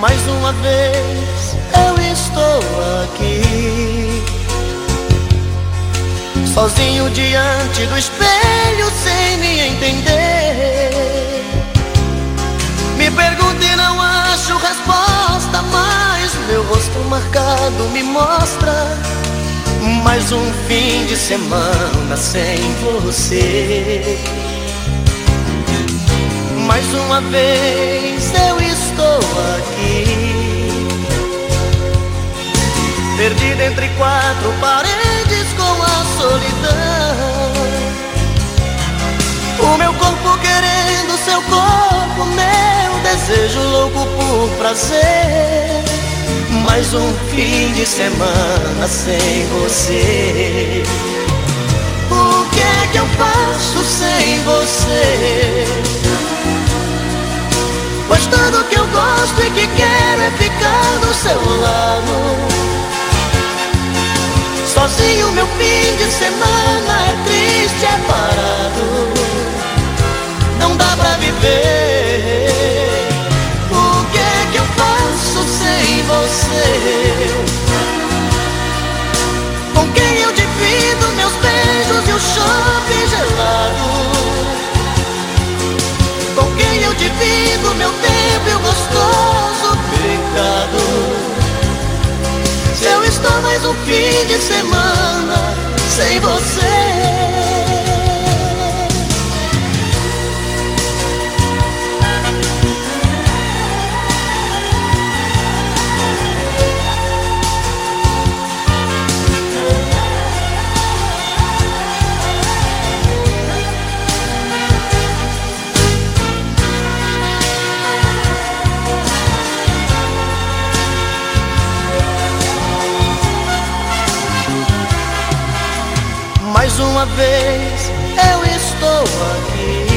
Mais uma vez eu estou aqui. Sozinho diante do espelho sem me entender. Me pergunto e não acho resposta Mas meu rosto marcado me mostra Mais um fim de semana sem você. Mais uma vez eu desejo louco por prazer. Mais um fim de semana sem você. O que é que eu faço sem você? Pois tudo que eu gosto e que quero é ficar do seu lado. Sozinho meu fim de semana é triste, é parado. Não dá pra viver beijos o shopping gelado uma vez eu estou aqui.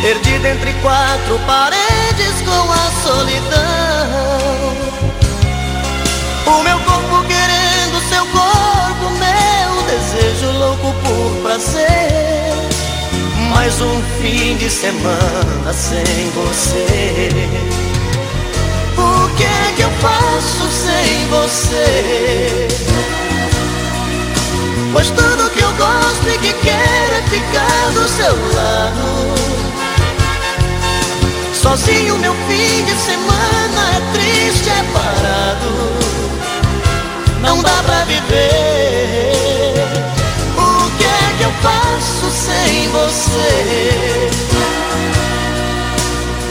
Perdido entre quatro paredes com a solidão. O meu corpo querendo seu corpo Meu desejo louco por prazer. Mais um fim de semana sem você. O que é que eu faço sem você? Pois tudo que eu gosto e que quero é ficar do seu lado. Sozinho meu fim de semana é triste, é parado. Não dá pra viver. O que é que eu faço sem você?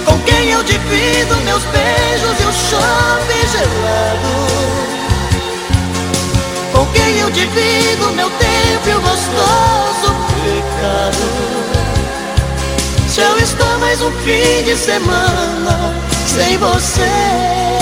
Com quem eu divido meus beijos e o shopping gelado Eu estou mais um fim de semana sem você